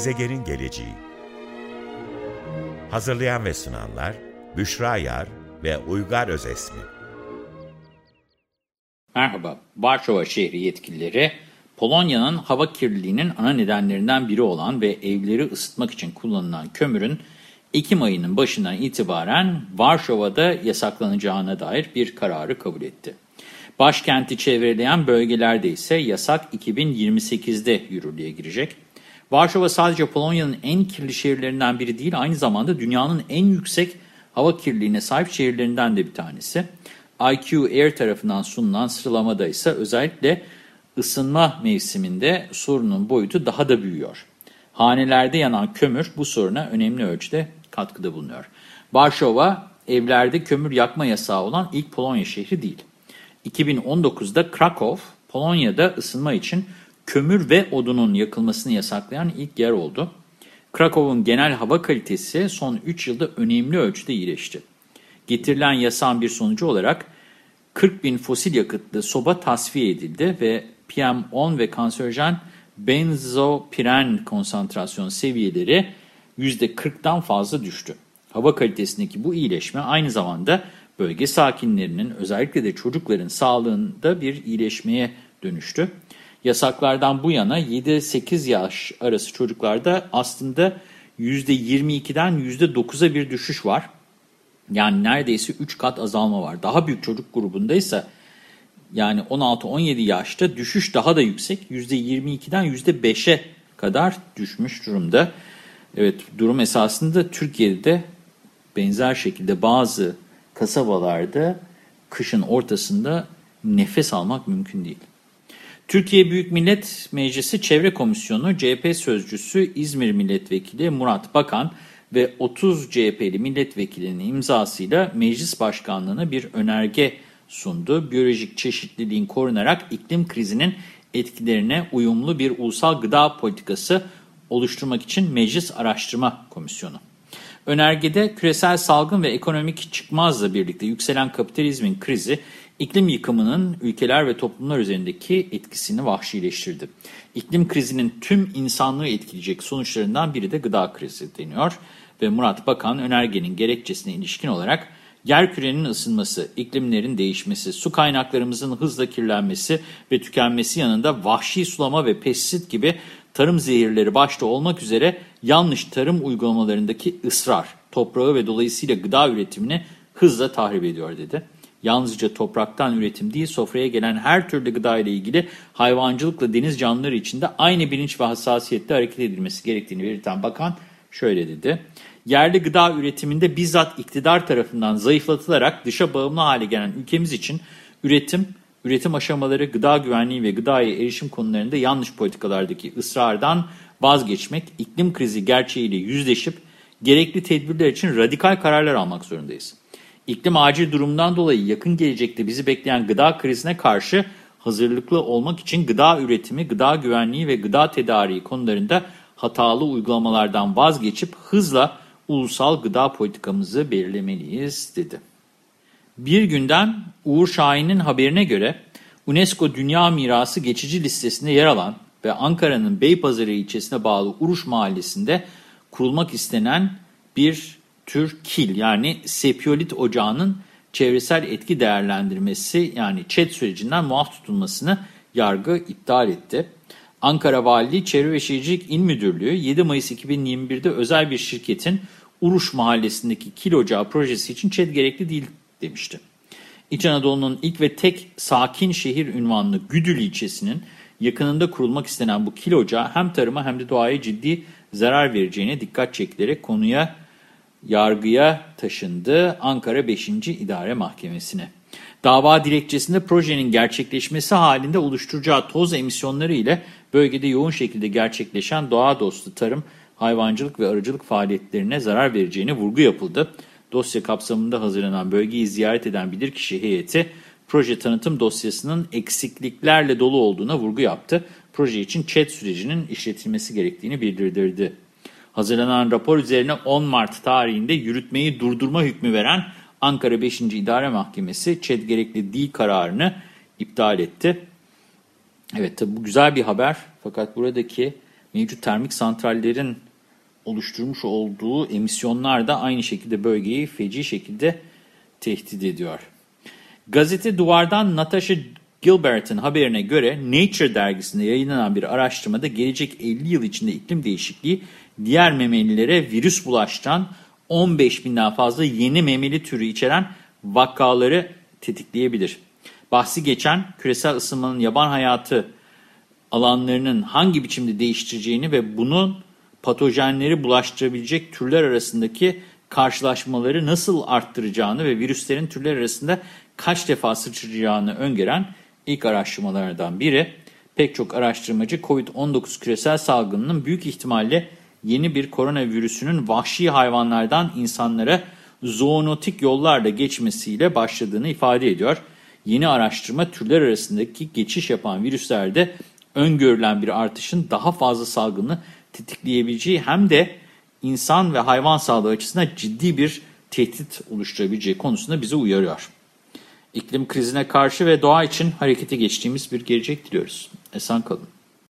Gezegenin Geleceği Hazırlayan ve sunanlar Büşra Yar ve Uygar Özesmi Merhaba, Varşova şehri yetkilileri, Polonya'nın hava kirliliğinin ana nedenlerinden biri olan ve evleri ısıtmak için kullanılan kömürün Ekim ayının başından itibaren Varşova'da yasaklanacağına dair bir kararı kabul etti. Başkenti çevreleyen bölgelerde ise yasak 2028'de yürürlüğe girecek. Varşova sadece Polonya'nın en kirli şehirlerinden biri değil, aynı zamanda dünyanın en yüksek hava kirliliğine sahip şehirlerinden de bir tanesi. IQ Air tarafından sunulan sıralamada ise özellikle ısınma mevsiminde sorunun boyutu daha da büyüyor. Hanelerde yanan kömür bu soruna önemli ölçüde katkıda bulunuyor. Varşova evlerde kömür yakma yasağı olan ilk Polonya şehri değil. 2019'da Krakow, Polonya'da ısınma için kömür ve odunun yakılmasını yasaklayan ilk yer oldu. Krakow'un genel hava kalitesi son 3 yılda önemli ölçüde iyileşti. Getirilen yasağın bir sonucu olarak 40 bin fosil yakıtlı soba tasfiye edildi ve PM10 ve kanserojen benzopiren konsantrasyon seviyeleri %40'dan fazla düştü. Hava kalitesindeki bu iyileşme aynı zamanda bölge sakinlerinin özellikle de çocukların sağlığında bir iyileşmeye dönüştü. Yasaklardan bu yana 7-8 yaş arası çocuklarda aslında %22'den %9'a bir düşüş var. Yani neredeyse 3 kat azalma var. Daha büyük çocuk grubundaysa yani 16-17 yaşta düşüş daha da yüksek. %22'den %5'e kadar düşmüş durumda. Evet durum esasında Türkiye'de benzer şekilde bazı kasabalarda kışın ortasında nefes almak mümkün değil. Türkiye Büyük Millet Meclisi Çevre Komisyonu CHP Sözcüsü İzmir Milletvekili Murat Bakan ve 30 CHP'li milletvekilinin imzasıyla meclis başkanlığına bir önerge sundu. Biyolojik çeşitliliğin korunarak iklim krizinin etkilerine uyumlu bir ulusal gıda politikası oluşturmak için Meclis Araştırma Komisyonu. Önergede küresel salgın ve ekonomik çıkmazla birlikte yükselen kapitalizmin krizi iklim yıkımının ülkeler ve toplumlar üzerindeki etkisini vahşileştirdi. İklim krizinin tüm insanlığı etkileyecek sonuçlarından biri de gıda krizi deniyor ve Murat Bakan önergenin gerekçesine ilişkin olarak yer kürenin ısınması, iklimlerin değişmesi, su kaynaklarımızın hızla kirlenmesi ve tükenmesi yanında vahşi sulama ve pestisit gibi tarım zehirleri başta olmak üzere yanlış tarım uygulamalarındaki ısrar, toprağı ve dolayısıyla gıda üretimini hızla tahrip ediyor dedi. Yalnızca topraktan üretim değil, sofraya gelen her türlü gıda ile ilgili hayvancılıkla deniz canlıları içinde aynı bilinç ve hassasiyette hareket edilmesi gerektiğini belirten bakan şöyle dedi. Yerli gıda üretiminde bizzat iktidar tarafından zayıflatılarak dışa bağımlı hale gelen ülkemiz için üretim, üretim aşamaları, gıda güvenliği ve gıdaya erişim konularında yanlış politikalardaki ısrardan vazgeçmek, iklim krizi gerçeğiyle yüzleşip gerekli tedbirler için radikal kararlar almak zorundayız. İklim acil durumundan dolayı yakın gelecekte bizi bekleyen gıda krizine karşı hazırlıklı olmak için gıda üretimi, gıda güvenliği ve gıda tedariği konularında hatalı uygulamalardan vazgeçip hızla ulusal gıda politikamızı belirlemeliyiz dedi. Bir günden Uğur Şahin'in haberine göre UNESCO Dünya Mirası geçici listesinde yer alan ve Ankara'nın Beypazarı ilçesine bağlı Uruş Mahallesi'nde kurulmak istenen bir tür kil yani sepiolit ocağının çevresel etki değerlendirmesi yani ÇED sürecinden muaf tutulmasını yargı iptal etti. Ankara Valiliği Çevre ve Şehircilik İl Müdürlüğü 7 Mayıs 2021'de özel bir şirketin Uruş Mahallesi'ndeki kil ocağı projesi için ÇED gerekli değil demişti. İç Anadolu'nun ilk ve tek sakin şehir ünvanlı Güdül ilçesinin yakınında kurulmak istenen bu kil ocağı hem tarıma hem de doğaya ciddi zarar vereceğine dikkat çekilerek konuya yargıya taşındı Ankara 5. İdare Mahkemesi'ne. Dava dilekçesinde projenin gerçekleşmesi halinde oluşturacağı toz emisyonları ile bölgede yoğun şekilde gerçekleşen doğa dostu tarım, hayvancılık ve arıcılık faaliyetlerine zarar vereceğine vurgu yapıldı. Dosya kapsamında hazırlanan bölgeyi ziyaret eden bilirkişi heyeti, proje tanıtım dosyasının eksikliklerle dolu olduğuna vurgu yaptı. Proje için ÇED sürecinin işletilmesi gerektiğini bildirdi. Hazırlanan rapor üzerine 10 Mart tarihinde yürütmeyi durdurma hükmü veren Ankara 5. İdare Mahkemesi ÇED gerekli değil kararını iptal etti. Evet tabi bu güzel bir haber fakat buradaki mevcut termik santrallerin oluşturmuş olduğu emisyonlar da aynı şekilde bölgeyi feci şekilde tehdit ediyor. Gazete Duvar'dan Natasha Gilbert'in haberine göre Nature dergisinde yayınlanan bir araştırmada gelecek 50 yıl içinde iklim değişikliği diğer memelilere virüs bulaştıran 15 binden fazla yeni memeli türü içeren vakaları tetikleyebilir. Bahsi geçen küresel ısınmanın yaban hayatı alanlarının hangi biçimde değiştireceğini ve bunun patojenleri bulaştırabilecek türler arasındaki karşılaşmaları nasıl arttıracağını ve virüslerin türler arasında kaç defa sıçrayacağını öngören ilk araştırmalardan biri. Pek çok araştırmacı COVID-19 küresel salgınının büyük ihtimalle yeni bir koronavirüsünün vahşi hayvanlardan insanlara zoonotik yollarla geçmesiyle başladığını ifade ediyor. Yeni araştırma türler arasındaki geçiş yapan virüslerde öngörülen bir artışın daha fazla salgını tetikleyebileceği hem de insan ve hayvan sağlığı açısından ciddi bir tehdit oluşturabileceği konusunda bizi uyarıyor. İklim krizine karşı ve doğa için harekete geçtiğimiz bir gelecek diliyoruz. Esen kalın.